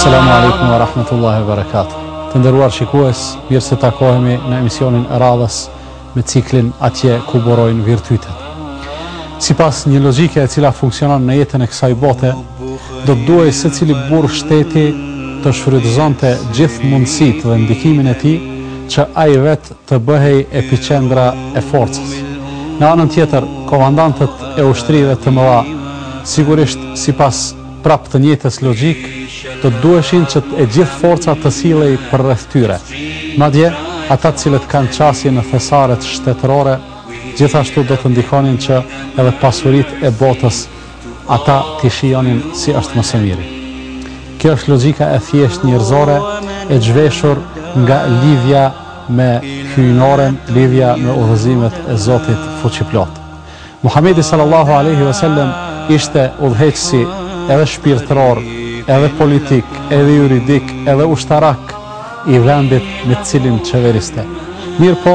Selamu alaikum wa rahmetullahi wa barakatuh. Të nderuar shikues, mirë se takohemi në emisionin e radhës me ciklin Atje ku burojnë virtytet. Sipas një logjike e cila funksionon në jetën e kësaj bote, do të duhej secili burrë shteti të shfrytëzonte gjithë mundësitë dhe ndikimin e tij që ai vetë të bëhej epiqendra e forcës. Në anën tjetër, komandantët e ushtrive të mëdha, sigurisht sipas prapë të njëjtës logjikë, do të duheshin që e gjithë forca të sillej përreth tyre. Madje, ata të cilët kanë qasje në thesaret shtetërore, gjithashtu do të ndikonin që edhe pasuritë e botës ata t'i shijonin si është më së miri. Kjo është logjika e thjeshtë njerëzore e zhveshur nga lidhja me hyjnoren, lidhja me udhëzimet e Zotit fuqiplotë. Muhamedi sallallahu alaihi wasallam ishte udhëheqësi edhe shpirtëror, edhe politik, edhe juridik, edhe ushtarak i vendit me të cilin qeveriste. Mirëpo,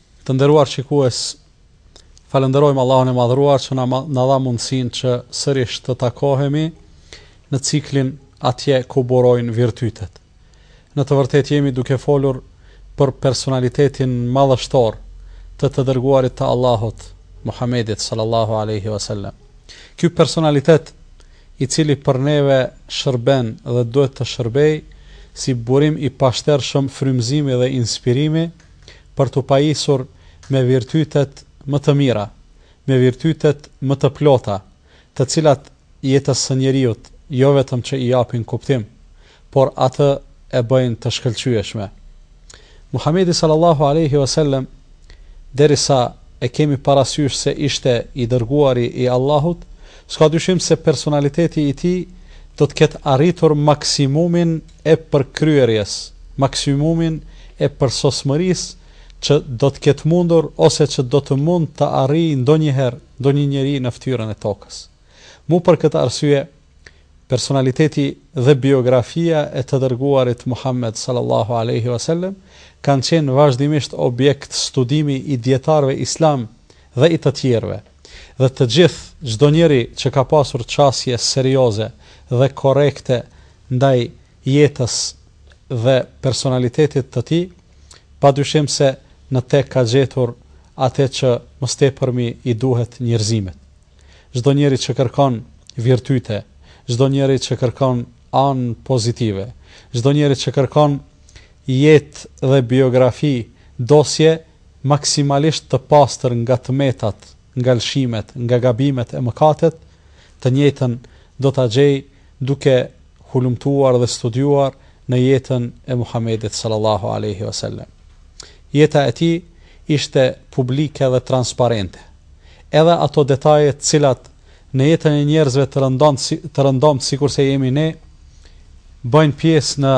Të nderuar shikues, falënderojmë Allahun e Madhëruar që na na dha mundësinë që sërish të takohemi në ciklin atje ku burojnë virtytet. Në të vërtetë jemi duke folur për personalitetin madhështor të të dërguarit të Allahut, Muhammedit sallallahu alaihi wasallam. Ky personalitet i cili për neve shërben dhe duhet të shërbejë si burim i pashtershëm frymëzimi dhe inspirimi, për t'u pajisur me virtytet më të mira, me virtytet më të plota, të cilat jetës së njeriut jo vetëm që i japin kuptim, por atë e bëjnë të shkëlqyeshme. Muhamedi sallallahu alejhi ve sellem, derisa e kemi parasysh se ishte i dërguari i Allahut, s'ka dyshim se personaliteti i tij do të ketë arritur maksimumin e përkryerjes, maksimumin e përsosmërisë që do të ketë mundur ose që do të mund të arrijë ndonjëherë ndonjë njeri në fytyrën e Tokës. Mu për këtë arsye, personaliteti dhe biografia e të dërguarit Muhammed sallallahu alejhi ve sellem kanë qenë vazhdimisht objekt studimi i dijetarëve islamë dhe i të tjerëve, dhe të gjithë, çdo njeri që ka pasur qasje serioze dhe korrekte ndaj jetës dhe personalitetit të tij, padyshim se në te ka gjetur ate që më së tepërmi i duhet njerëzimit. Çdo njeri që kërkon virtyte, çdo njeri që kërkon anë pozitive, çdo njeri që kërkon jetë dhe biografi, dosje maksimalisht të pastër nga të metat, nga lëshimet, nga gabimet e mëkatet, të njëjtën do ta gjejë duke hulumtuar dhe studiuar në jetën e Muhamedit sallallahu alejhi ve sellem. Jeta e tij ishte publike dhe transparente. Edhe ato detaje të cilat në jetën e njerëzve të rëndom të rëndomtë sikurse jemi ne, bëjnë pjesë në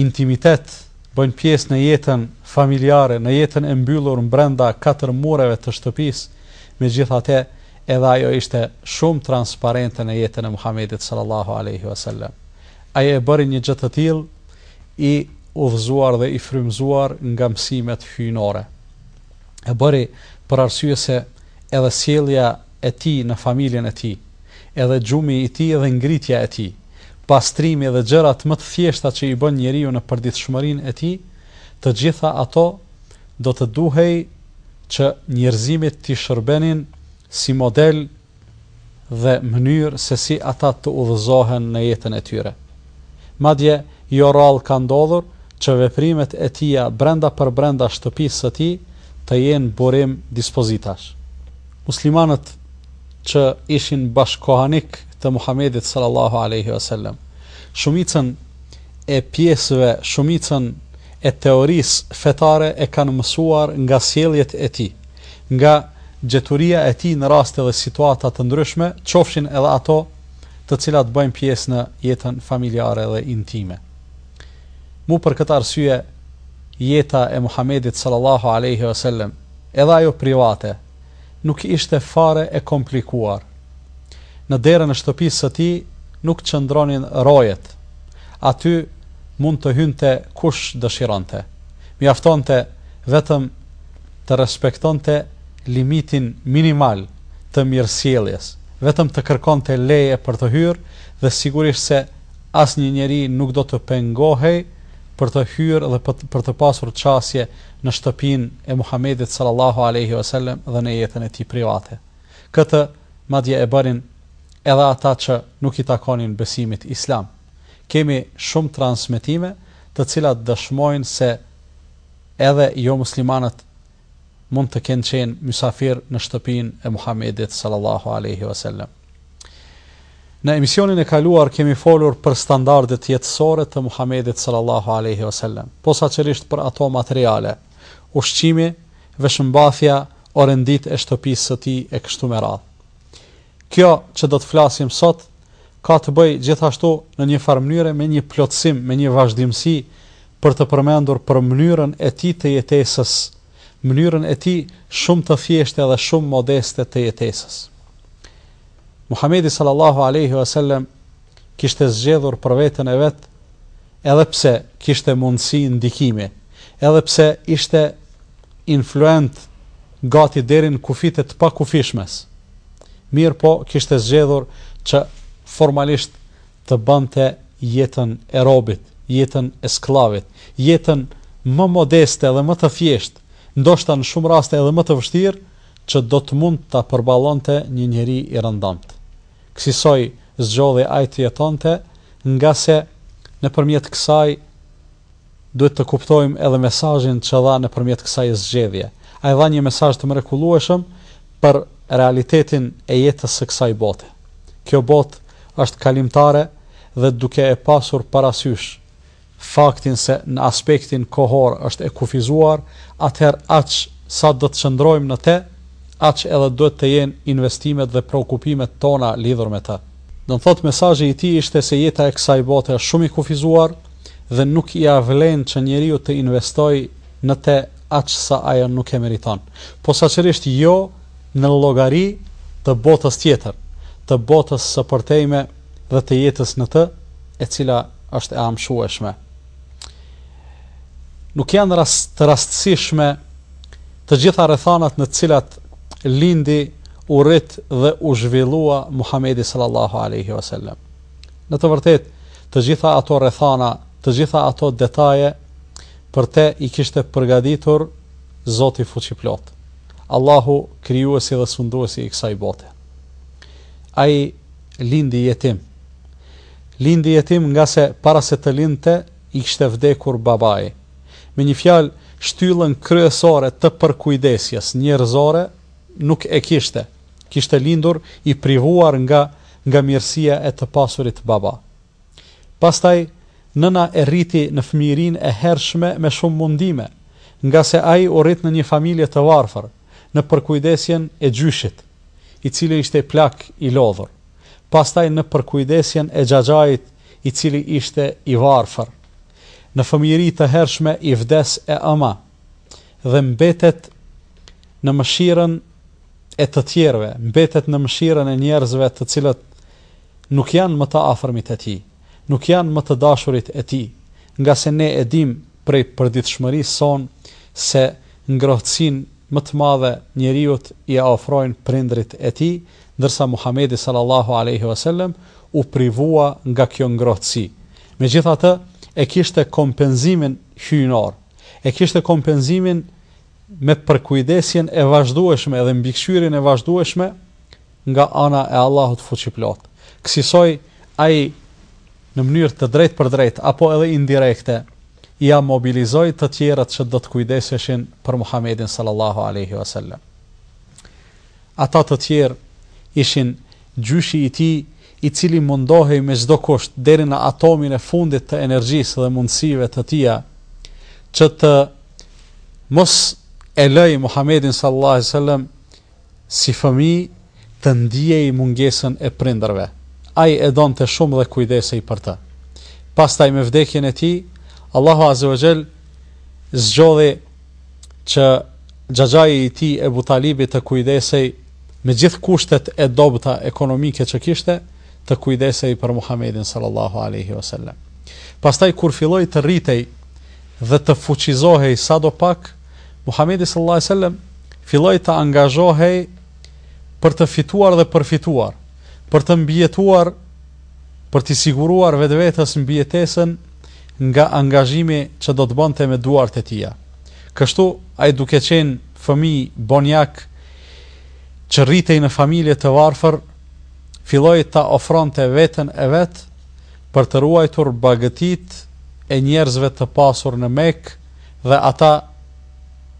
intimitet, bëjnë pjesë në jetën familjare, në jetën e mbyllur brenda katër mureve të shtëpisë, megjithatë Edhe ajo ishte shumë transparente në jetën e Muhamedit sallallahu alejhi ve sellem. Ai e bëri një gjë të tillë i udhëzuar dhe i frymëzuar nga mësimet hyjnore. E bëri për arsye se edhe sjellja e tij në familjen e tij, edhe gjumi i tij dhe ngritja e tij, pastrimi dhe gjërat më të thjeshta që i bën njeriu në përditshmërinë e tij, të gjitha ato do të duhej që njerëzimit t'i shërbenin si model dhe mënyrë se si ata të udhëzohen në jetën e tyre. Madje, jo rrallë ka ndodhur që veprimet e tija brenda për brenda shtëpisë së tij të jenë burim dispozitash. Muslimanët që ishin bashkëkohanik të Muhamedit sallallahu alejhi ve sellem shumicën e pjesëve shumicën e teorisë fetare e kanë mësuar nga sjelljet e tij, nga gjeturia e tij në raste dhe situata të ndryshme, qofshin edhe ato të cilat bëjnë pjesë në jetën familjare dhe intime. Mu për këtë arsye jeta e Muhamedit sallallahu alejhi vesellem, edhe ajo private, nuk ishte fare e komplikuar. Në derën e shtëpisë së tij nuk qëndronin rojet. Aty mund të hynte kush dëshironte. Mjaftonte vetëm të respektonte limitin minimal të mirësjelljes, vetëm të kërkonte leje për të hyrë dhe sigurisht se asnjë njeri nuk do të pengohej për të hyrë dhe për të pasur qasje në shtëpinë e Muhamedit sallallahu alejhi ve selem dhe në jetën e tij private. Këtë madje e bënin edhe ata që nuk i takonin besimit islam. Kemi shumë transmetime të cilat dëshmojnë se edhe jomuslimanët mund të kenë qenë mysafir në shtëpinë e Muhamedit sallallahu alejhi ve selem. Në emisionin e kaluar kemi folur për standardet jetësore të Muhamedit sallallahu alaihi wasallam, posaçërisht për ato materiale, ushqimi, veshmbathja, orenditë e shtëpisë së tij e kështu me radhë. Kjo që do të flasim sot ka të bëjë gjithashtu në një farë mënyre me një plotësim, me një vazhdimësi për të përmendur për mënyrën e tij të jetesës mënyrën e tij shumë të thjeshtë dhe shumë modeste të jetesës. Muhamedi sallallahu alaihi wasallam kishte zgjedhur për veten e vet edhe pse kishte mundësi ndikimi, edhe pse ishte influent gati deri në kufijtë e të pakufishmes. Mirëpo kishte zgjedhur që formalisht të bënte jetën e robit, jetën e skllavit, jetën më modeste dhe më të thjeshtë, ndoshta në shumë raste edhe më të vështirë, që do të mund ta përballonte një njeri i rëndomtë. Kësisoj zgjodhi ai të jetonte, ngase nëpërmjet kësaj, Duhet të kuptojmë edhe mesazhin që dha nëpërmjet kësaj zgjedhje. Ai dha një mesazh të mrekullueshëm për realitetin e jetës së kësaj bote. Kjo botë është kalimtare dhe duke e pasur parasysh faktin se në aspektin kohor është e kufizuar, atëherë aq sa do të qëndrojmë në te, aq edhe duhet të jenë investimet dhe preokupimet tona lidhur me të. Do të thotë mesazhi i tij ishte se jeta e kësaj bote është shumë e kufizuar, dhe nuk ia vlen që njeriu të investojë në te aq sa ajo nuk e meriton. Posaçërisht jo në llogari të botës tjetër, të botës së përtejme dhe të jetës në të, e cila është e amshueshme. Nuk janë rast të rastësishme të gjitha rrethanat në të cilat lindi u rrit dhe u zhvillua Muhamedi sallallahu alaihi wasallam. Në të vërtetë, Të gjitha ato rrethana, të gjitha ato detaje për te i kishte përgatitur Zoti Fuqiplotë, Allahu krijuesi dhe sunduesi i kësaj bote. Ai lindi jetim. Lindi jetim ngase para se të lindte i kishte vdekur babai. Me një fjalë, shtyllën kryesore të përkujdesjes njerëzore nuk e kishte, kishte lindur i privuar nga nga mirësia e të pasurit baba. Pastaj nëna e rriti në fëmijërinë e hershme me shumë mundime, ngase ai u rrit në një familje të varfër, në përkujdesjen e gjyshit, i cili ishte plak i lodhur, pastaj në përkujdesjen e xhaxhait i cili ishte i varfër. Në fëmijëri të hershme i vdes e ëma. dhe mbetet në mëshirën e të tjerëve, mbetet në mëshirën e njerëzve të cilët nuk janë më të afërmit e tij, nuk janë më të dashurit e tij, ngase ne e dim prej përditshmërisë sonë se ngrohtësinë më të madhe njeriut ia ofrojnë prindërit e tij, ndërsa Muhamedi sallallahu alaihi wasallam u privua nga kjo ngrohtësi. Megjithatë, e kishte kompenzimin hyjnor. e kishte kompenzimin me përkujdesjen e vazhdueshme dhe mbikëqyrjen e vazhdueshme nga ana e Allahut fuqiplot. Kësisoj ai në mënyrë të drejtpërdrejtë apo edhe indirekte ia mobilizoi të tjerët që do të kujdeseshin për Muhamedin sallallahu alaihi wasallam. Ata të tjerë ishin gjyshi i tij, i cili mundohej me çdo kusht, deri në atomin e fundit të energjisë dhe mundësive të tija, që të mos e lëjë Muhamedin sallallahu alejhi ve sellem si fëmijë të ndiejë mungesën e prindërve. Ai e donte shumë dhe kujdesej për të. Pastaj me vdekjen e tij, Allahu azza wa jall zgjodhi që xhaxhai i tij Ebu Talibi të kujdesej me gjithë kushtet e dobëta ekonomike që kishte, të kujdesej për Muhamedin sallallahu alaihi wasallam. Pastaj kur filloi të rritej dhe të fuqizohej sado pak, Muhamedi sallallahu alaihi wasallam filloi të angazhohej për të fituar dhe përfituar, për të mbijetuar Për t'i siguruar vetvetes mbijetesën nga angazhimi që do të bënte me duart e tija. Kështu, ai duke qenë fëmijë bonjak që rritej në familje të varfër, filloi ta ofronte veten e vet për të ruajtur bagëtitë e njerëzve të pasur në Mekë dhe ata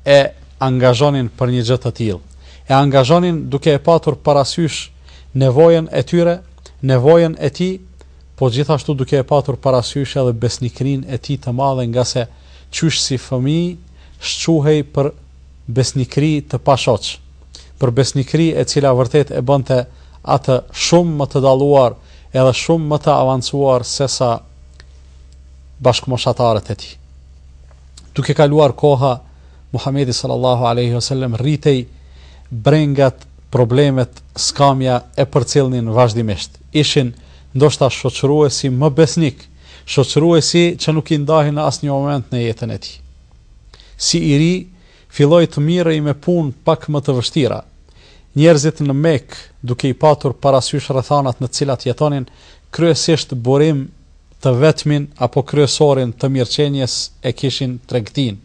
e angazhonin për një gjë të tillë. E angazhonin duke e patur parasysh nevojën e tyre, nevojën e tij, po gjithashtu duke e patur parasysh edhe besnikërinë e tij të madhe ngase qysh si fëmijë shquhej për besnikëri të pashoq, për besnikëri e cila vërtet e bënte atë shumë më të dalluar edhe shumë më të avancuar sesa bashkëmoshatarët e tij. Duke kaluar koha, Muhamedi sallallahu alejhi vesellem rritej brengat Problemet, skamja e përcillnin vazhdimisht. Ishin, ndoshta, shoqëruesi më besnik, shoqëruesi që nuk i ndahen në asnjë moment në jetën e tij. Si i ri, filloi të mirrej me punë pak më të vështira. Njerëzit në Mekë, duke i patur parasysh rrethanat në të cilat jetonin, kryesisht burim të vetmin apo kryesorin të mirëqenies e kishin tregtinë.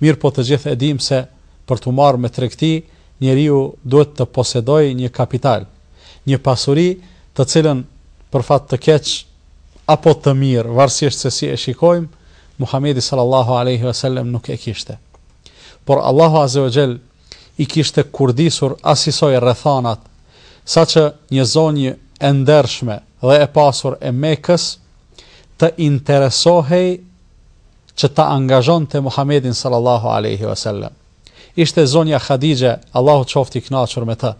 Mirëpo të gjithë e dimë se për t'u marrë me tregti, Njeriu duhet të posedojë një kapital, një pasuri të cilën për fat të keq apo të mirë, varësisht se si e shikojmë, Muhamedi sallallahu alejhi ve sellem nuk e kishte. Por Allahu azze ve xhel i kishte kurdisur asisoj rrethanat, saqë një zonjë e ndershme dhe e pasur e Mekës të interesohej që ta angazhonte Muhamedin sallallahu alejhi ve sellem. Ishte zonja Hadixhe, Allahu qoftë i kënaqur me të,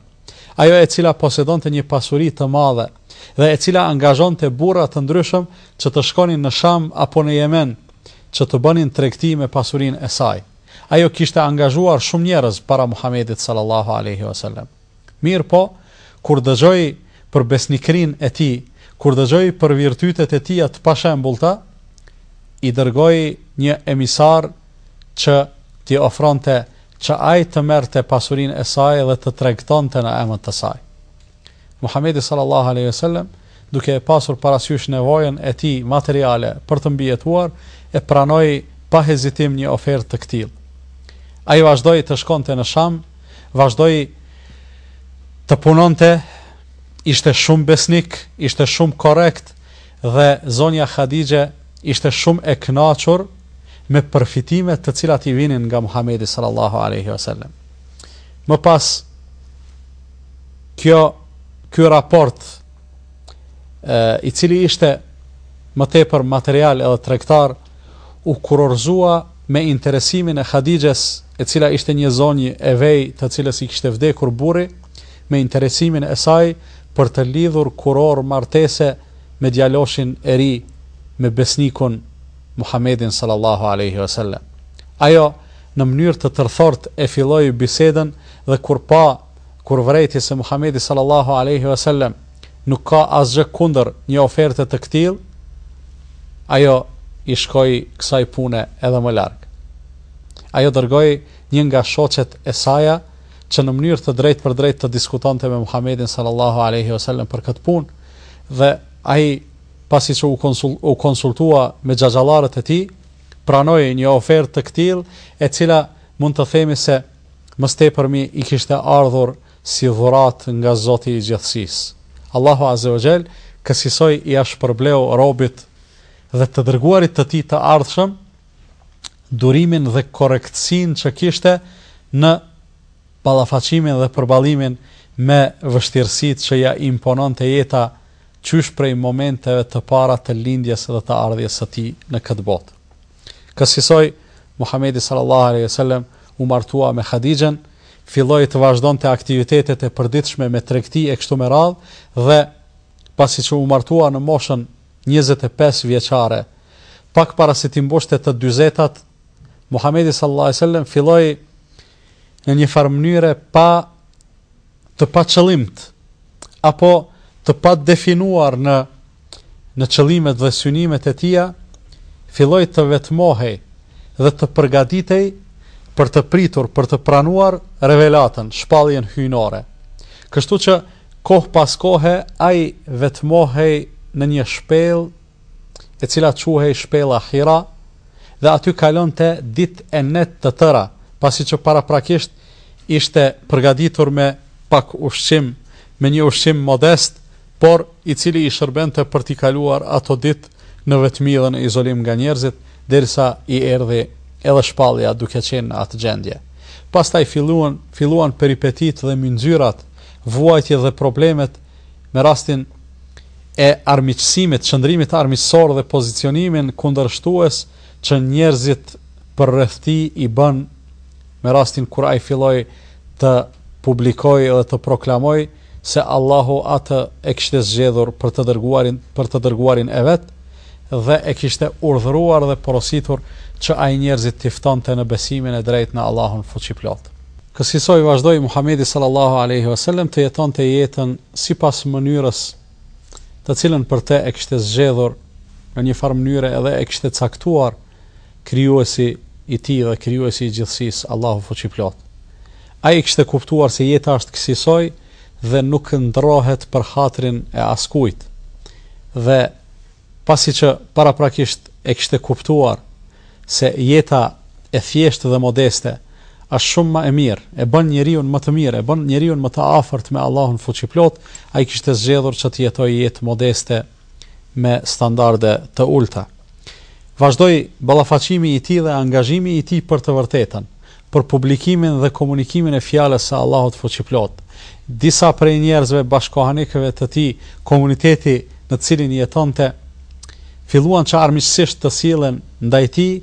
ajo e cila posedonte një pasuri të madhe dhe e cila angazhonte burra të ndryshëm që të shkonin në Sham apo në Jemen që të bënin tregti me pasurinë e saj. Ajo kishte angazhuar shumë njerëz para Muhamedit sallallahu alejhi wasallam. Mirëpo, kur dëgjoi për besnikërinë e tij, kur dëgjoi për virtytet e tija të pashembullta, i dërgoi një emisar që t'i ofronte që ai të merrte pasurinë e saj dhe të tregtonte në emër të saj. Muhamedi sallallahu alejhi ve sellem duke e pasur parasysh nevojën e tij materiale për të mbijetuar, e pranoi pa hezitim një ofertë të këtillë. Ai vazhdoi të shkonte në Sham, vazhdoi të punonte, ishte shumë besnik, ishte shumë korrekt dhe zonja Hadixhe ishte shumë e kënaqur me përfitimet të cilat i vinin nga Muhamedi sallallahu alaihi wasallam. Më pas Kjo ky raport i cili ishte më tepër material edhe tregtar u kurorëzua me interesimin e Hadixhes, e cila ishte një zonjë e vej, të cilës i kishte vdekur burri, me interesimin e saj për të lidhur kurorë martese me djaloshin e ri, me besnikun Muhammedin sallallahu alaihi wasallam. Ajo në mënyrë të tërthortë e filloi bisedën dhe kur pa kur vërejti se Muhamedi sallallahu alejhi ve sellem nuk ka asgjë kundër një oferte të këtillë, ajo i shkoi kësaj pune edhe më larg. Ajo dërgoi një nga shoqet e saja që në mënyrë të drejtpërdrejtë të diskutonte me Muhamedin sallallahu alejhi ve sellem për këtë punë dhe ai pasi që u, konsul, u konsultua me xhaxhallarët e tij, pranoi një ofertë të këtillë e cila mund të themi se Më së tepërmi i kishte ardhur si dhuratë nga Zoti i Gjithësisë. Allahu Azze wa Xhell kësisoj ia shpërbleu robit dhe të dërguarit të Tij të ardhshëm durimin dhe korrektësinë që kishte në ballafaqimin dhe përballimin me vështirësitë që ia impononte jeta qysh prej momenteve të para të lindjes dhe të ardhjes së tij në këtë botë. Kësisoj, Muhamedi sallallahu alejhi ve sellem u martua me Hadixhen, filloi të vazhdonte aktivitetet e përditshme me tregti e kështu me radhë dhe pasi që u martua në moshën njëzet e pesë vjeçare, pak para se t'i mbushte të dyzetat, Muhamedi sallallahu alejhi ve sellem filloi në një farë mënyre pa të paqëllimtë, apo të padefinuar në, në qëllimet dhe synimet e tija, filloi të vetmohej dhe të përgaditej për të pritur, për të pranuar revelatën, shpaljen hyjnore. Kështu që kohë pas kohe ai vetmohej në një shpellë e cila quhej Shpella Hira dhe aty kalonte ditë e net të tëra, pasi që paraprakisht ishte përgaditur me pak ushqim, me një ushqim modest, por i cili i shërbente për t'i kaluar ato ditë në vetmi dhe në izolim nga njerëzit, derisa i erdhi edhe shpallja duke qenë në atë gjendje. Pastaj filluan, filluan peripetitë dhe mynxyrat, vuajtjet dhe problemet me rastin e armiqësimit, qëndrimit armiqësor dhe pozicionimin kundërshtues që njerëzit përreth tij i bënë me rastin kur ai filloi të publikojë dhe të proklamojë se Allahu atë e kishte zgjedhur për të dërguarin për të dërguarin e vet dhe e kishte urdhëruar dhe porositur që ai njerëzit t'i ftonte në besimin e drejtë në Allahun fuqiplotë. Kësisoj vazhdoi Muhamedi sallallahu alejhi ve sellem të jetonte jetën sipas mënyrës të cilën për të e kishte zgjedhur në një farë mënyre edhe e kishte caktuar krijuesi i tij dhe krijuesi i gjithësisë, Allahu fuqiplotë. Ai e kishte kuptuar se jeta është kësisoj dhe nuk ndrrohet për hatrin e askujt. Dhe Pasi që paraprakisht e kishte kuptuar se jeta e thjeshtë dhe modeste është shumë më e mirë, e bën njeriun më të mirë, e bën njeriun më të afërt me Allahun Fuqiplotë, ai kishte zgjedhur që të jetojë jetë modeste me standarde të ulta. Vazhdoi ballafaqimi i tij dhe angazhimi i tij për të vërtetën, për publikimin dhe komunikimin e fjalës së Allahut Fuqiplotë. Disa prej njerëzve bashkëkohanikëve të tij, komuniteti në të cilin jetonte, filluan që armiqësisht të sillen ndaj tij,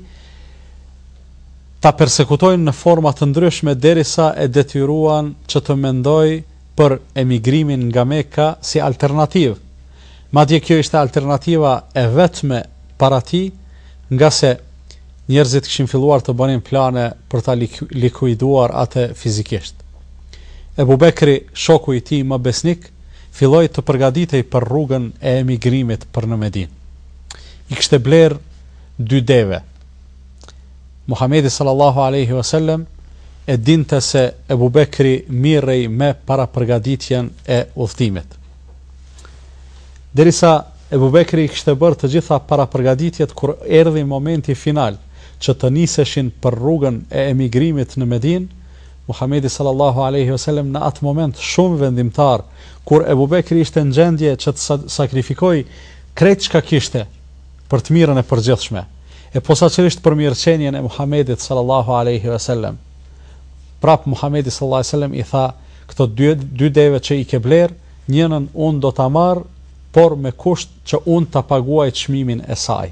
ta persekutojnë në forma të ndryshme derisa e detyruan që të mendojë për emigrimin nga Mekka si alternativë, madje kjo ishte alternativa e vetme para tij, ngase njerëzit kishin filluar të bënin plane për ta likuiduar atë fizikisht. Ebu Bekri, shoku i tij më besnik, filloi të përgatitej për rrugën e emigrimit për në Medinë. I kishte blerë dy deve. Muhamedi sallallahu alejhi ve sellem e dinte se Ebu Bekri mirrej me parapërgatitjen e udhëtimit. Derisa Ebu Bekri i kishte bërë të gjitha parapërgatitjet kur erdhi momenti final që të niseshin për rrugën e emigrimit në Medinë, Muhamedi sallallahu alejhi ve sellem në atë moment shumë vendimtar, kur Ebu Bekri ishte në gjendje që të sakrifikojë krejt çka kishte, për të mirën e përgjithshme, e posaçërisht për mirëqenien e Muhamedit sallallahu alejhi ve sellem. Prapë Muhamedi sallallahu alejhi ve sellem i tha, Këto dy, dy deve që i ke blerë, njënën unë do ta marr, por me kusht që unë ta paguaj çmimin e saj.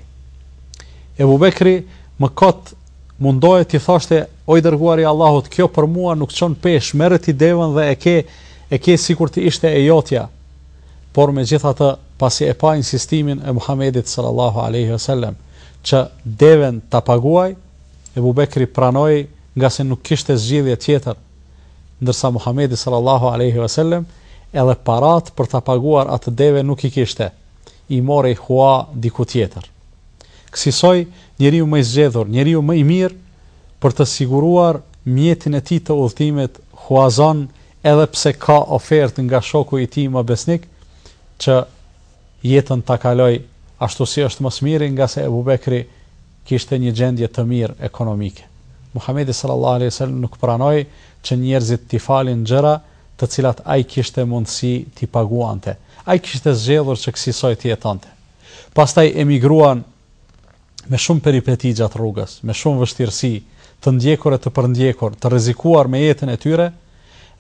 Ebu Bekri më kot mundohej t'i thoshte, o i dërguari i Allahut, kjo për mua nuk çon peshë, merre ti devën dhe e ke e ke sikur të ishte e jotja. por megjithatë pasi e pa insistimin e Muhamedit sallallahu alejhi ve sellem që deven ta paguajë, Ebu Bekri pranoi ngase nuk kishte zgjidhje tjetër, ndërsa Muhamedi sallallahu alejhi ve sellem edhe paratë për ta paguar atë deve nuk i kishte, i mori hua diku tjetër. Kësisoj, njeriu më i zgjedhur, njeriu më i mirë për të siguruar mjetin e tij të udhëtimit huazon Edhe pse ka ofertë nga shoku i tij më besnik që jetën ta kalojë ashtu si është më së miri ngase Ebu Bekri kishte një gjendje të mirë ekonomike. Muhamedi sallallahu alejhi ve sellem nuk pranoi që njerëzit t'i falin gjëra të cilat ai kishte mundësi t'i paguante. Ai kishte zgjedhur që kësisoj të jetonte. Pastaj emigruan me shumë peripeti gjatë rrugës, me shumë vështirësi, të ndjekur e të përndjekur, të rrezikuar me jetën e tyre,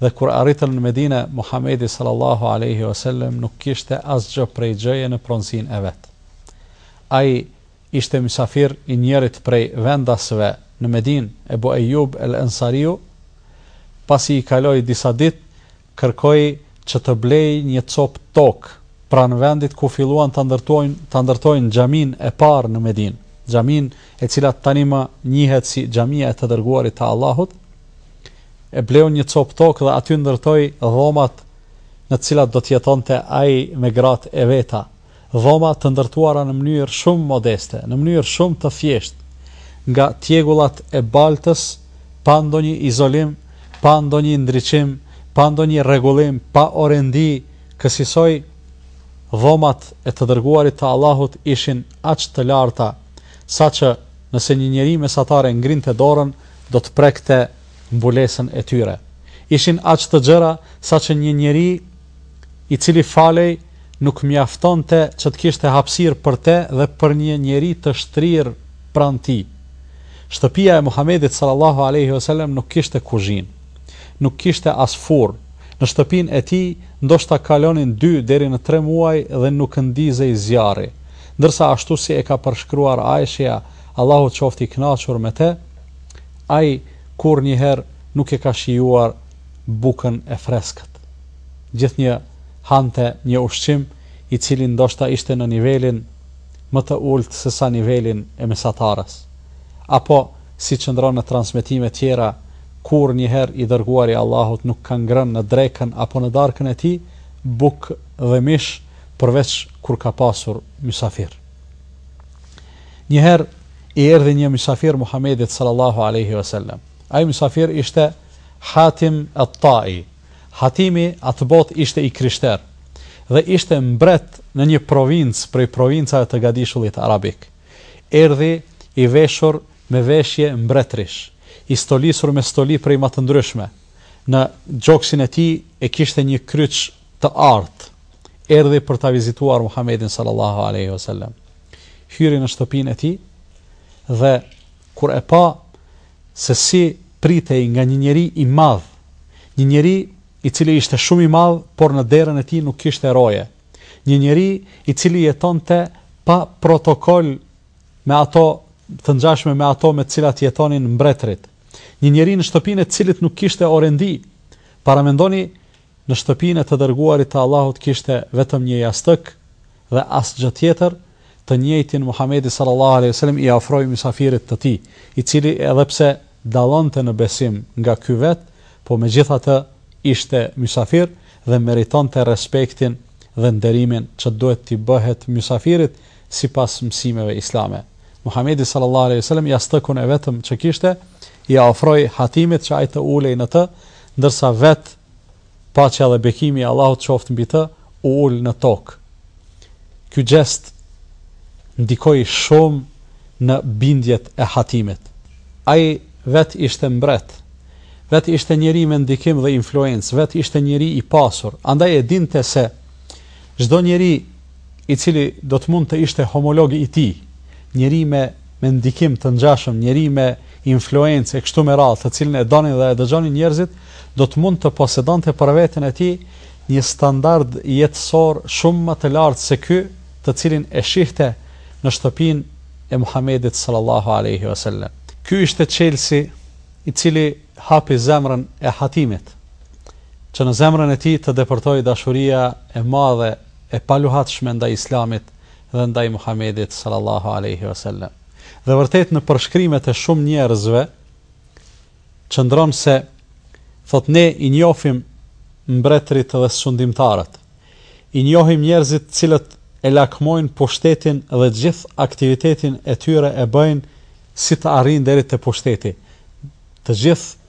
dhe kur arritën në Medine, Muhamedi sallallahu alejhi ve sellem nuk kishte asgjë prej gjëje në pronësinë e vet. Ai ishte mysafir i njërit prej vendasve në Medinë, Ebu Ejub el-Ensariu, pasi i kaloi disa ditë, Kërkoi që të blejë një copë tokë pranë vendit ku filluan ta ndërtojnë ta ndërtojnë xhaminë e parë në Medinë, xhaminë e cila tani më njihet si Xhamia e të Dërguarit të Allahut, e bleu një copë tokë dhe aty ndërtoi dhomat në të cilat do të jetonte ai me gratë e veta. Dhoma të ndërtuara në mënyrë shumë modeste, në mënyrë shumë të thjeshtë, nga tjegullat e baltës, pa ndonjë izolim, pa ndonjë ndriçim, pa ndonjë rregullim, pa orendi, kësisoj dhomat e të Dërguarit të Allahut ishin aq të larta, saqë nëse një njeri mesatar e ngrinte dorën, do të prekte mbulesën e tyre. Ishin aq të gjëra, saqë një njeri i cili falej nuk mjaftonte që të kishte hapësirë për te dhe për një njeri të shtrirë pranë tij. Shtëpia e Muhamedit sallallahu alejhi ve selem nuk kishte kuzhinë. Nuk kishte as furrë. Në shtëpinë e tij ndoshta kalonin dy deri në tre muaj dhe nuk ndizej zjarri. Ndërsa ashtu si e ka përshkruar Aishja, Allahu qoftë i kënaqur me te, ai kurrë njëherë nuk e ka shijuar bukën e freskët. Gjithnjë hante një ushqim i cili ndoshta ishte në nivelin më të ultë se sa nivelin e mesatares. Apo, si qëndron në transmetime tjera, kurrë njëherë i Dërguari i Allahut nuk ka ngrënë në drekën apo në darkën e tij bukë dhe mish përveç kur ka pasur mysafir. Njëherë i erdhi një mysafir Muhamedit sallallahu alejhi ve sellem. Ai mysafir ishte Hatim at-Ta'i, Hatimi atëbotë ishte i krishter dhe ishte mbret në një provincë prej provincave të gadishullit arabik. Erdhi i veshur me veshje mbretërish, i stolisur me stoli prej ma të ndryshme, në gjoksin e tij e kishte një kryq të artë, erdhi për ta vizituar Muhamedin sallallahu alejhi ve sellem. Hyri në shtëpinë e tij dhe kur e pa, se si pritej nga një njeri i madh, një njeri i cili ishte shumë i madh, por në derën e tij nuk kishte roje, një njeri i cili jetonte pa protokol me ato të ngjashme me ato me të cilat jetonin mbretërit, një njeri në shtëpinë e të cilit nuk kishte orendi. Paramendoni Në shtëpinë e të Dërguarit të Allahut kishte vetëm një jastëk dhe asgjë tjetër, të njëjtin Muhamedi sallallahu alejhi ve selem ia ofroi mysafirit të tij, i cili edhe pse dallonte në besim nga ky vetë, po megjithatë ishte mysafir dhe meritonte respektin dhe nderimin që duhet t'i bëhet mysafirit sipas mësimeve islame. Muhamedi sallallahu alejhi ve selem jastëkun e vetëm që kishte ia ofroi Hatimit që ai të ulej në të, ndërsa vetë, paqja dhe bekimi i Allahut qoftë mbi të, u ul në tokë. Ky gjest ndikoi shumë në bindjet e Hatimit. Ai vetë ishte mbret, vetë ishte njeri me ndikim dhe influencë, vetë ishte njeri i pasur, andaj e dinte se çdo njeri i cili do të mund të ishte homologi i tij, njeri me me ndikim të ngjashëm, njeri me influencë e kështu me radhë, të cilin e donin dhe e dëgjonin njerëzit, do të mund të posedonte për veten e tij një standard jetësor shumë më të lartë se ky, të cilin e shihte në shtëpinë e Muhamedit sallallahu alejhi ve sellem. Ky ishte çelësi i cili hapi zemrën e Hatimit, që në zemrën e tij të depërtojë dashuria e madhe e paluhatshme ndaj Islamit dhe ndaj Muhamedit sallallahu alejhi ve sellem. Dhe vërtet në përshkrimet e shumë njerëzve qëndron se thotë ne i njohim mbretërit dhe sundimtarët. I njohim njerëzit të cilët e lakmojnë pushtetin dhe gjithë aktivitetin e tyre e bëjnë si të arrijnë deri te pushteti. Të gjithë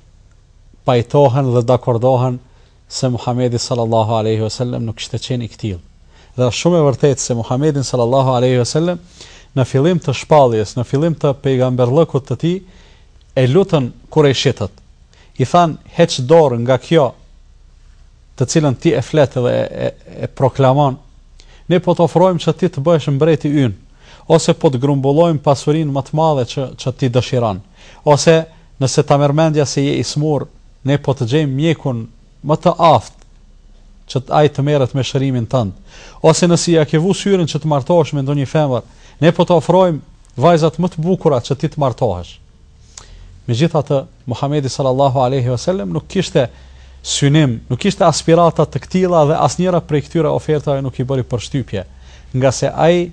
pajtohen dhe dakordohen se Muhamedi sallallahu alejhi ve sellem nuk kishte qenë i këtillë. Dhe është shumë e vërtetë se Muhamedin sallallahu alejhi ve sellem në fillim të shpalljes, në fillim të pejgamberllëkut të tij, e lutën kurejshitët. I thanë, heq dorë nga kjo të cilën ti e flet dhe e, e, e proklamon, ne po të ofrojmë që ti të bëhesh mbreti ynë, ose po të grumbullojmë pasurinë më të madhe që, që ti dëshiron, ose Nëse ta merr mendja se je i smur, ne po të gjejmë mjekun më të aftë që ai të merret me shërimin tënd. Ose nëse ia ke vu syrin që të martohesh me ndonjë femër, ne po të ofrojmë vajzat më të bukura që ti të martohesh. Megjithatë, Muhamedi sallallahu alejhi ve sellem nuk kishte synim, nuk kishte aspirata të këtilla dhe asnjëra prej këtyre ofertave nuk i bëri përshtypje, ngase ai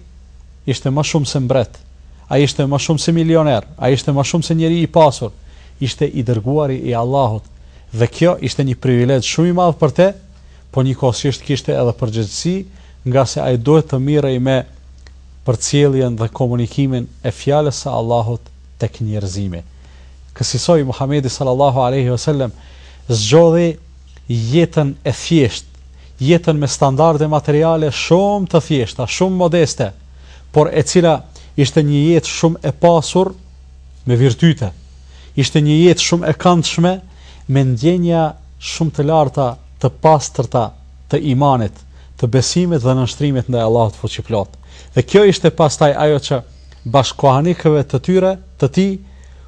ishte më shumë se mbret. Ai ishte më shumë se milioner, ai ishte më shumë se njeri i pasur, ishte i dërguari i Allahut dhe kjo ishte një privilegj shumë i madh për te, po njëkohësisht kishte edhe përgjegjësi, ngase ai duhet të mirrej me përcjelljen dhe komunikimin e fjalës së Allahut tek njerëzimi. Kësisoj Muhamedi sallallahu alejhi ve sellem zgjodhi jetën e thjeshtë, jetën me standarde materiale shumë të thjeshta, shumë modeste. por e cila ishte një jetë shumë e pasur me virtyte, ishte një jetë shumë e këndshme me ndjenja shumë të larta të pastërta të imanit, të besimit dhe nënshtrimit ndaj Allahut fuqiplotë. Dhe kjo ishte pastaj ajo që bashkëkohanikëve të tyre, të tij,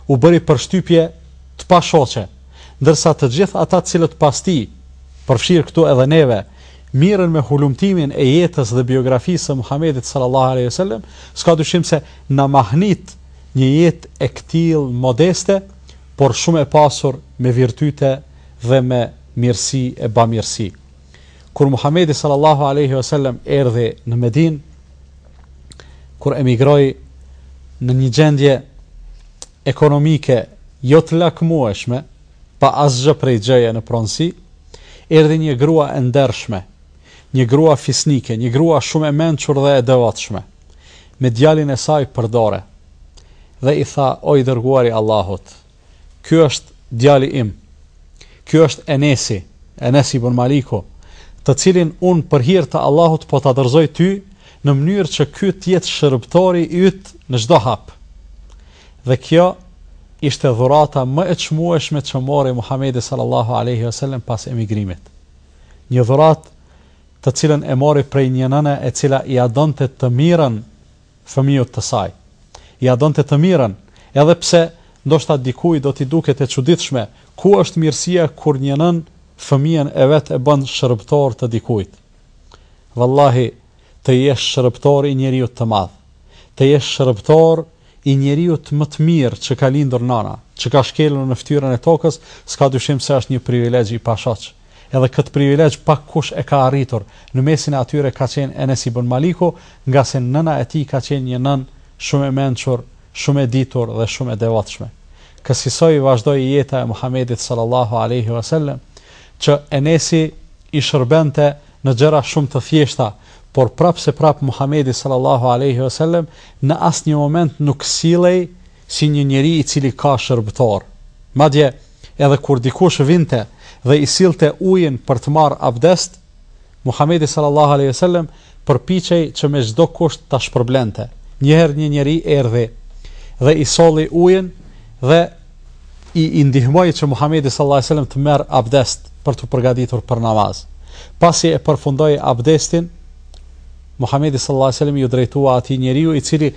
u bëri përshtypje të pashoqe, ndërsa të gjithë ata të cilët pas tij, përfshirë këtu edhe neve, merren me hulumtimin e jetës dhe biografisë së Muhamedit sallallahu alejhi ve sellem, s'ka dyshim se na mahnit një jetë e këtillë modeste, por shumë e pasur me virtyte dhe me mirësi e bamirësi. Kur Muhamedi sallallahu alejhi ve sellem erdhi në Medinë, kur emigroi në një gjendje ekonomike jo të lakmueshme, pa asgjë prej gjëje në pronësi, erdhi një grua e ndershme, një grua fisnike, një grua shumë e mençur dhe e devotshme, me djalin e saj përdore. Dhe i tha, o i dërguari i Allahut, ky është djali im. Ky është Enesi, Enes ibn Maliku, të cilin unë për hir të Allahut po ta dorëzoj ty në mënyrë që ky të jetë shërbëtori i yt në çdo hap. Dhe kjo ishte dhurata më e çmueshme që mori Muhamedi sallallahu alejhi ve selem pas emigrimit. Një dhuratë të cilën e mori prej një nëne e cila ia donte të mirën fëmijut të saj. Ia donte të mirën, edhe pse ndoshta dikujt do t'i duket e çuditshme, ku është mirësia kur një nënë fëmijën e vet e bën shërbëtor të dikujt. Vallahi, Të jesh shërbëtor i njeriut të madh. Të jesh shërbëtor i njeriut më të mirë që ka lindur nana, që ka shkelur në fytyrën e tokës, s'ka dyshim se është një privilegj i pashoq. Edhe këtë privilegj pak kush e ka arritur. Në mesin e atyre ka qenë Enes ibn Maliku, ngase nëna e tij ka qenë një nënë shumë e mençur, shumë e ditur dhe shumë e devotshme. Kësisoj vazhdoi jeta e Muhamedit sallallahu alejhi ve sellem, që Enesi i shërbente në gjëra shumë të thjeshta, por prapëseprapë Muhamedi sallallahu alejhi ve selem në asnjë moment nuk sillej si një njeri i cili ka shërbëtor. Madje, edhe kur dikush vinte dhe i sillte ujin për të marrë abdest, Muhamedi sallallahu alejhi ve selem përpiqej që me çdo kusht ta shpërblente. Një herë një njeri erdhi dhe i solli ujin dhe i, i ndihmoi që Muhamedi sallallahu alaihi wasallam të merr abdest për t'u përgatitur për namaz. Pasi e përfundoi abdestin, Muhamedi sallallahu alaihi wasallam iu drejtua atij njeriu i cili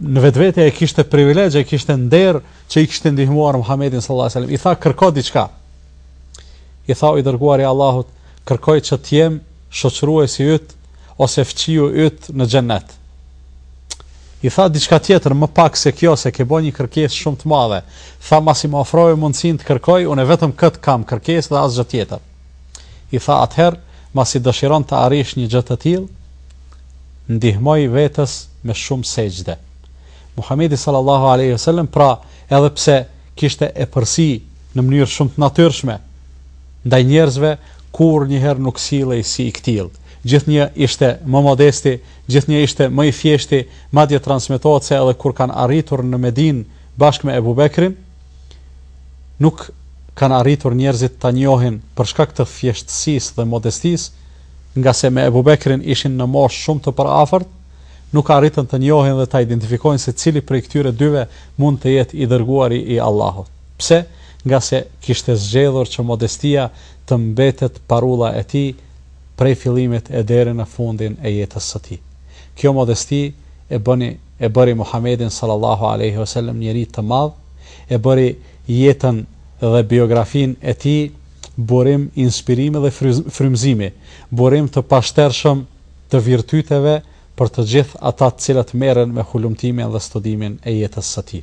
në vetvete e kishte privilegj, e kishte nder që i kishte ndihmuar Muhamedit sallallahu alaihi wasallam. I tha kërko diçka. I tha o i dërguari i Allahut, kërkoj që të jem shoqëruesi yt ose fqiu yt në xhennet. I tha diçka tjetër më pak se kjo se ke bo një kërkesë shumë të madhe. Tha masi më ofrove mundësinë të kërkoj, unë vetëm këtë kam kërkesë dhe asgjë tjetër. I tha atëherë, masi dëshiron të arrish një gjë të tillë, ndihmoji vetes me shumë sexhde. Muhamedi sallallahu alaihi wasallam pra edhe pse kishte epërsi në mënyrë shumë të natyrshme, Ndaj njerëzve kurrë njëherë nuk sillej si i këtillë. Gjithnjë ishte më modesti, gjithnjë ishte më i thjeshti, madje transmetohet se edhe kur kanë arritur në Medinë bashkë me Ebu Bekrin, nuk kanë arritur njerëzit ta njohin për shkak të thjeshtësisë dhe modestisë, ngase me Ebu Bekrin ishin në moshë shumë të përafërt, nuk arritën të njohin dhe ta identifikojnë se cili prej këtyre dyve mund të jetë i Dërguari i Allahut. Pse? ngase kishte zgjedhur që modestia të mbetet parulla e tij prej fillimit e deri në fundin e jetës së tij. Kjo modesti e bëni e bëri Muhamedin sallallahu alejhi ve selem njeri të madh, e bëri jetën dhe biografinë e tij burim inspirimi dhe frymëzimi, burim të pashtershëm të virtyteve për të gjithë ata të cilët merren me hulumtimin dhe studimin e jetës së tij.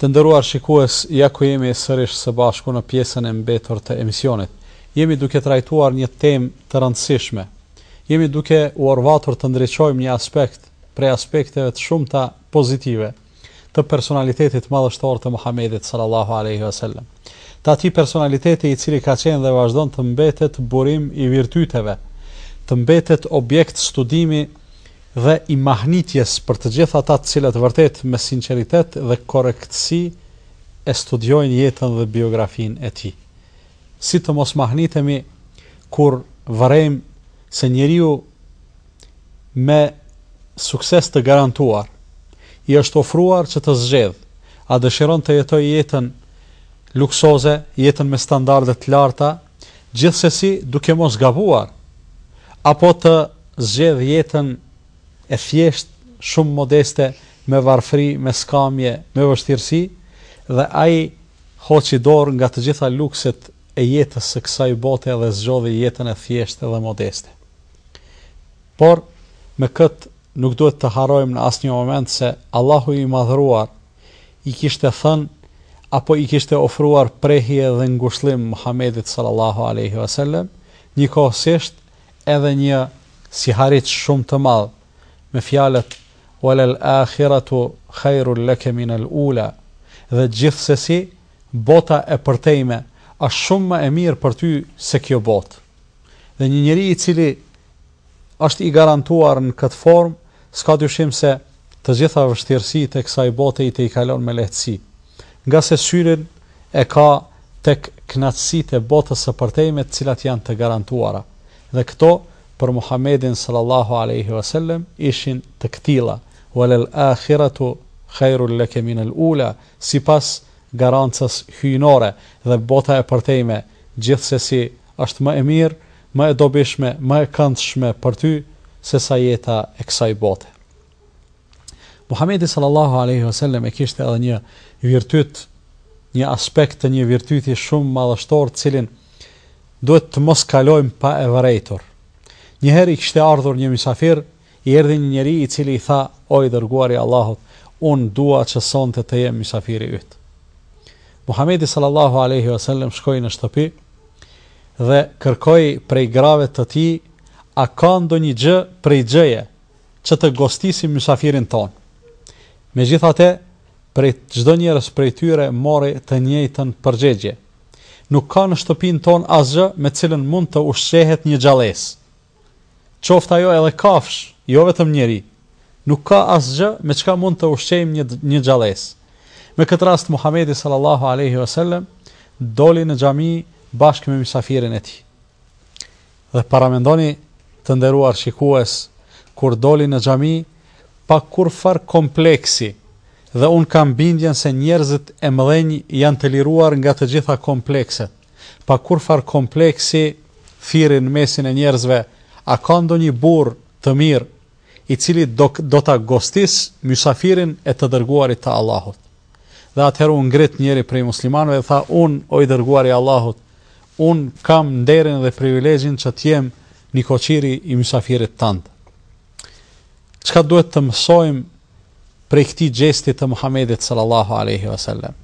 Të nderuar shikues, ja ku jemi sërish së bashku në pjesën e mbetur të emisionit. Jemi duke trajtuar një temë të rëndësishme. Jemi duke u orvatur të ndriçojmë një aspekt prej aspekteve të shumta pozitive të personalitetit madhështor të Muhamedit sallallahu alejhi ve sellem, të atij personaliteti i cili ka qenë dhe vazhdon të mbetet burim i virtyteve, të mbetet objekt studimi dhe i mahnitjes për të gjithë ata të cilët vërtet me sinqeritet dhe korrektësi e studiojnë jetën dhe biografinë e tij. Si të mos mahnitemi kur vërejmë se njeriu me sukses të garantuar, i është ofruar që të zgjedhë, a dëshiron të jetojë jetën luksoze, jetën me standarde të larta, gjithsesi duke mos gabuar, apo të zgjedhë jetën e thjeshtë, shumë modeste, me varfëri, me skamje, me vështirësi, dhe ai hoqi dorë nga të gjitha lukset e jetës së kësaj bote dhe zgjodhi jetën e thjeshtë dhe modeste. Por, me këtë nuk duhet të harrojmë në asnjë moment se Allahu i Madhëruar i kishte thënë apo i kishte ofruar prehje dhe ngushëllim Muhamedit sallallahu alaihi wasallam, njëkohësisht edhe një sihariq shumë të madh me fjalët walal akhiratu khairul laka min al ula dhe gjithsesi Bota e përtejme është shumë më e mirë për ty se kjo botë. Dhe një njeri i cili është i garantuar në këtë formë, s'ka dyshim se të gjitha vështirësitë e kësaj bote i tejkalon me lehtësi, ngase syrin e ka tek kënaqësitë e botës së përtejme të cilat janë të garantuara. Dhe këto, për Muhamedin sallallahu alejhi ve sellem, ishin të këtilla, Wal-l-akhiratu khairul laka minal-ula, Sipas garancës hyjnore dhe bota e përtejme gjithsesi është më e mirë, më e dobishme, më e këndshme për ty se sa jeta e kësaj bote. Muhamedi sallallahu alejhi ve sellem e kishte edhe një virtyt, një aspekt të një virtyti shumë madhështor, të cilin duhet të mos kalojmë pa e vërejtur. Njëherë i kishte ardhur një mysafir I erdhi një njeri i cili i tha, O i Dërguari i Allahut, unë dua që sonte të jem mysafiri yt. Muhamedi sallallahu alejhi ve sellem shkoi në shtëpi dhe kërkoi prej grave të tij, a ka ndonjë gjë prej gjëje që të gostisim mysafirin tonë. Megjithatë, prej çdo njërës prej tyre mori të njëjtën përgjegje. Nuk ka në shtëpinë tonë asgjë me cilën mund të ushqehet një gjallesë. qoftë ajo edhe kafshë, jo vetëm njeri, nuk ka asgjë me çka mund të ushqejmë një një gjallesë. Me këtë rast Muhamedi sallallahu alejhi ve sellem doli në xhami bashkë me mysafirin e tij. Dhe paramendoni të nderuar shikues, kur doli në xhami pa kurrfarë kompleksi, dhe unë kam bindjen se njerëzit e mëdhenj janë të liruar nga të gjitha komplekset. Pa kurrfarë kompleksi thirri në mesin e njerëzve, a ka ndonjë burrë të mirë, i cili do ta gostisë mysafirin e të Dërguarit të Allahut? Dhe atëherë u ngrit njëri prej muslimanëve dhe tha, Unë, o i Dërguari i Allahut, unë kam nderin dhe privilegjin që të jem nikoqiri i mysafirit tënd. Çka duhet të mësojmë prej këtij gjesti të Muhamedit sallallahu alaihi wasallam?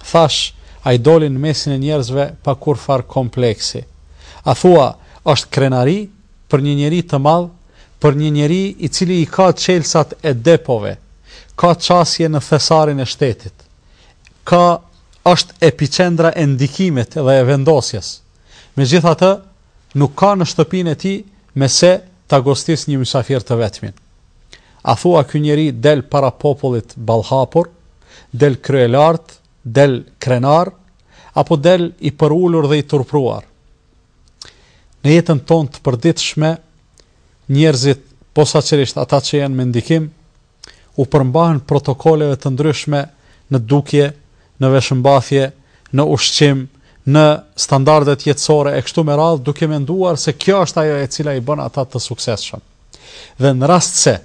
Thashë, ai doli në mesin e njerëzve pa kurrfarë kompleksi. A thua, është krenari për një njeri të madh, për një njeri i cili i ka çelësat e depove, ka qasje në thesarin e shtetit, ka është epiqendra e ndikimit dhe e vendosjes. Megjithatë, Nuk ka në shtëpinë e tij me se ta gostisë një mysafir të vetmin. A thua ky njeri del para popullit ballëhapur, del kryelartë, del krenar, apo del i përulur dhe i turpruar? Në jetën tonë të përditshme, njerëzit, posaçërisht ata që janë me ndikim, u përmbahen protokoleve të ndryshme në dukje, në veshëmbathje, në ushqim, në standardet jetësore e kështu me radhë, duke menduar se kjo është ajo e cila i bën ata të suksesshëm. Dhe në rast se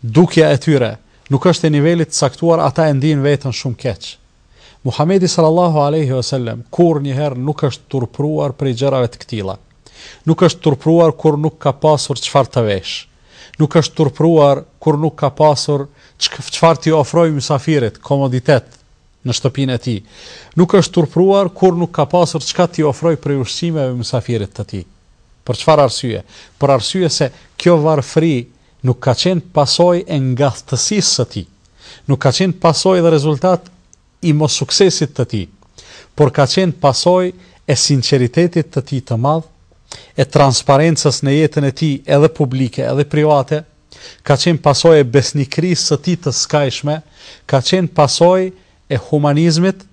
dukja e tyre nuk është e nivelit të caktuar, ata e ndijnë veten shumë keq. Muhamedi sallallahu alejhi ve sellem kurrë një herë nuk është turpruar prej gjërave të këtilla. Nuk është turpruar kur nuk ka pasur çfarë të veshë. Nuk është turpruar kur nuk ka pasur çfarë t'i ofrojë mysafirit, komoditet, në shtëpinë e tij. Nuk është turpruar kur nuk ka pasur çka t'i ofrojë prej ushqimeve mysafirit të tij. Për çfarë arsye? Për arsye se kjo varfëri Nuk ka qenë pasojë e ngathtësisë së tij. Nuk ka qenë pasojë dhe rezultat i mossuksesit të tij. Por ka qenë pasojë e sinqeritetit të tij të madh, e transparencës në jetën e tij edhe publike edhe private, ka qenë pasojë e besnikërisë së tij të skajshme, ka qenë pasojë e humanizmit,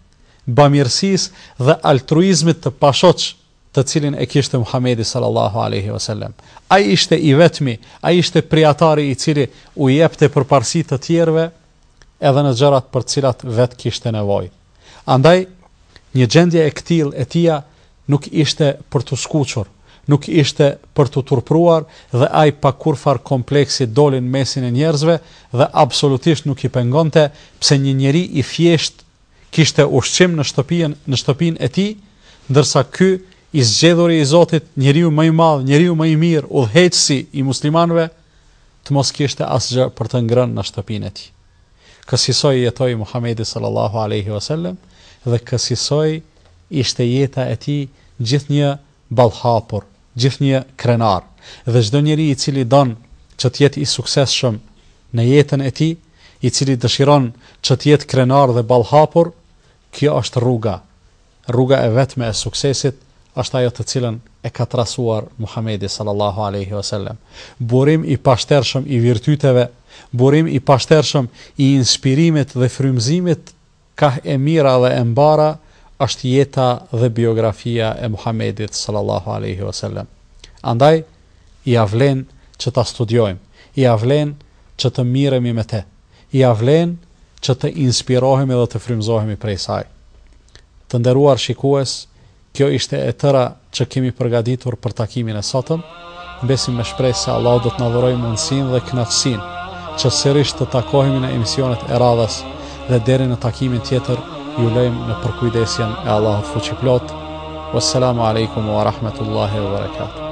bamirësisë dhe altruizmit të pashoq të cilin e kishte Muhamedi sallallahu alaihi wasallam. Ai ishte i vetmi, ai ishte prijatari i cili u jepte përparësi të tjerëve edhe në gjërat për të cilat vetë kishte nevojë. Andaj një gjendje e këtillë e tija nuk ishte për t'u skuqur, nuk ishte për t'u turpruar dhe ai pa kurrfarë kompleksi dilte në mesin e njerëzve dhe absolutisht nuk i pengonte pse një njeri i thjeshtë kishte ushqim në shtëpinë në shtëpinë e tij, ndërsa ky i zgjedhuri i Zotit, njeriu më i madh, njeriu më i mirë, udhëheqësi i muslimanëve, të mos kishte asgjë për të ngrënë në shtëpinë e tij. Kësisoj jetoi Muhamedi sallallahu alejhi vesellem dhe kësisoj ishte jeta e tij gjithnjë ballhapur, gjithnjë krenar, dhe çdo njeri i cili don që të jetë i suksesshëm në jetën e tij, i cili dëshiron që të jetë krenar dhe ballhapur, kjo është rruga, rruga e vetme e suksesit është ajo të cilën e ka trasuar Muhamedi sallallahu alejhi ve sellem. Burim i pashtershëm i virtyteve, burim i pashtershëm i inspirimit dhe frymëzimit Kah e mira dhe e mbara është jeta dhe biografia e Muhamedit sallallahu alejhi ve sellem. Andaj ia vlen që ta studiojmë, ia vlen që të miremi me të, ia vlen që të inspirohemi dhe të frymëzohemi prej saj. Të nderuar shikues, Kjo ishte e tëra që kemi përgatitur për takimin e sotëm. Mbesim me shpresë se Allahu do të na dhurojë mundësinë dhe kënaqësinë që sërish të takohemi në emisionet e radhës dhe deri në takimin tjetër ju lejmë në përkujdesjen e Allahut fuqiplotë. Wassalamu alaikum wa rahmatullahi wa barakatuh.